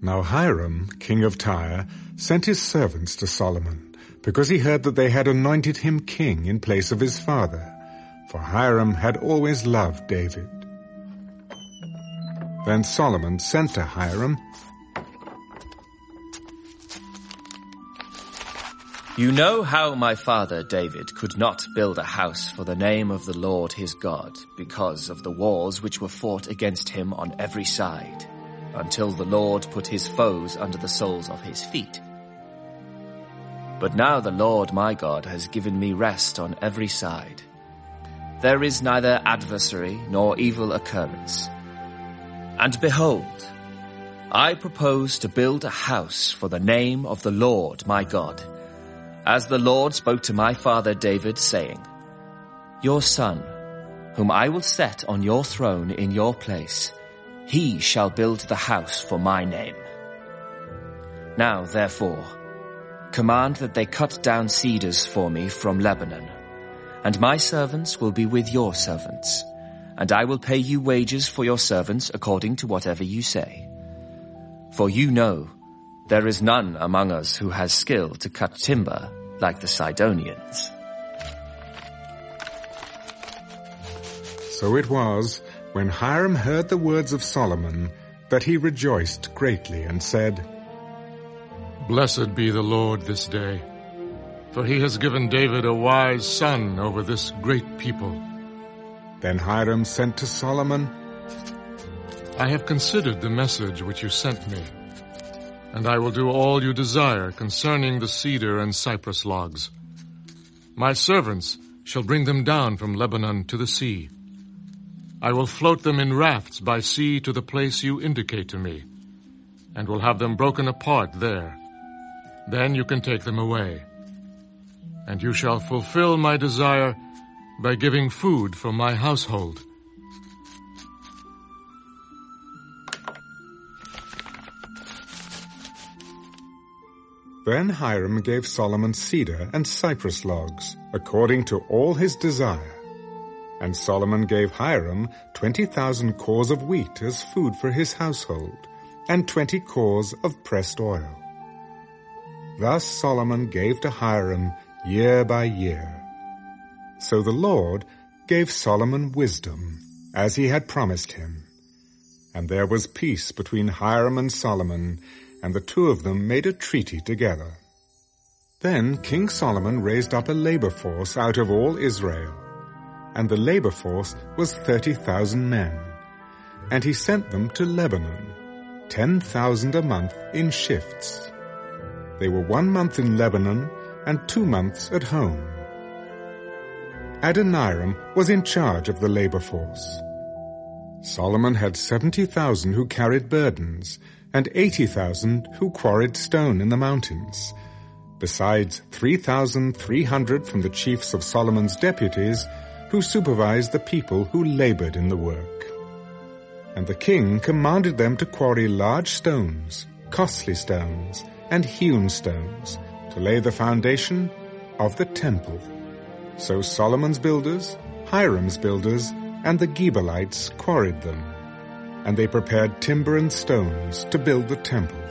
Now Hiram, king of Tyre, sent his servants to Solomon, because he heard that they had anointed him king in place of his father, for Hiram had always loved David. Then Solomon sent to Hiram, You know how my father David could not build a house for the name of the Lord his God because of the wars which were fought against him on every side, until the Lord put his foes under the soles of his feet. But now the Lord my God has given me rest on every side. There is neither adversary nor evil occurrence. And behold, I propose to build a house for the name of the Lord my God as the Lord spoke to my father David, saying, Your son, whom I will set on your throne in your place, he shall build the house for my name. Now, therefore, command that they cut down cedars for me from Lebanon, and my servants will be with your servants, and I will pay you wages for your servants according to whatever you say. For you know there is none among us who has skill to cut timber like the Sidonians. So it was, when Hiram heard the words of Solomon, that he rejoiced greatly and said, Blessed be the Lord this day, for he has given David a wise son over this great people. Then Hiram sent to Solomon, I have considered the message which you sent me and I will do all you desire concerning the cedar and cypress logs. My servants shall bring them down from Lebanon to the sea. I will float them in rafts by sea to the place you indicate to me, and will have them broken apart there. Then you can take them away. And you shall fulfill my desire by giving food for my household. Then Hiram gave Solomon cedar and cypress logs, according to all his desire. And Solomon gave Hiram twenty thousand kors of wheat as food for his household, and twenty kors of pressed oil. Thus Solomon gave to Hiram year by year. So the Lord gave Solomon wisdom, as he had promised him. And there was peace between Hiram and Solomon, and the two of them made a treaty together. Then King Solomon raised up a labor force out of all Israel, and the labor force was thirty thousand men, and he sent them to Lebanon, ten thousand a month in shifts. They were one month in Lebanon and two months at home. Adoniram was in charge of the labor force. Solomon had seventy thousand who carried burdens, and 80,000 who quarried stone in the mountains, besides 3,300 from the chiefs of Solomon's deputies who supervised the people who labored in the work. And the king commanded them to quarry large stones, costly stones, and hewn stones to lay the foundation of the temple. So Solomon's builders, Hiram's builders, and the Gebalites quarried them and they prepared timber and stones to build the temple.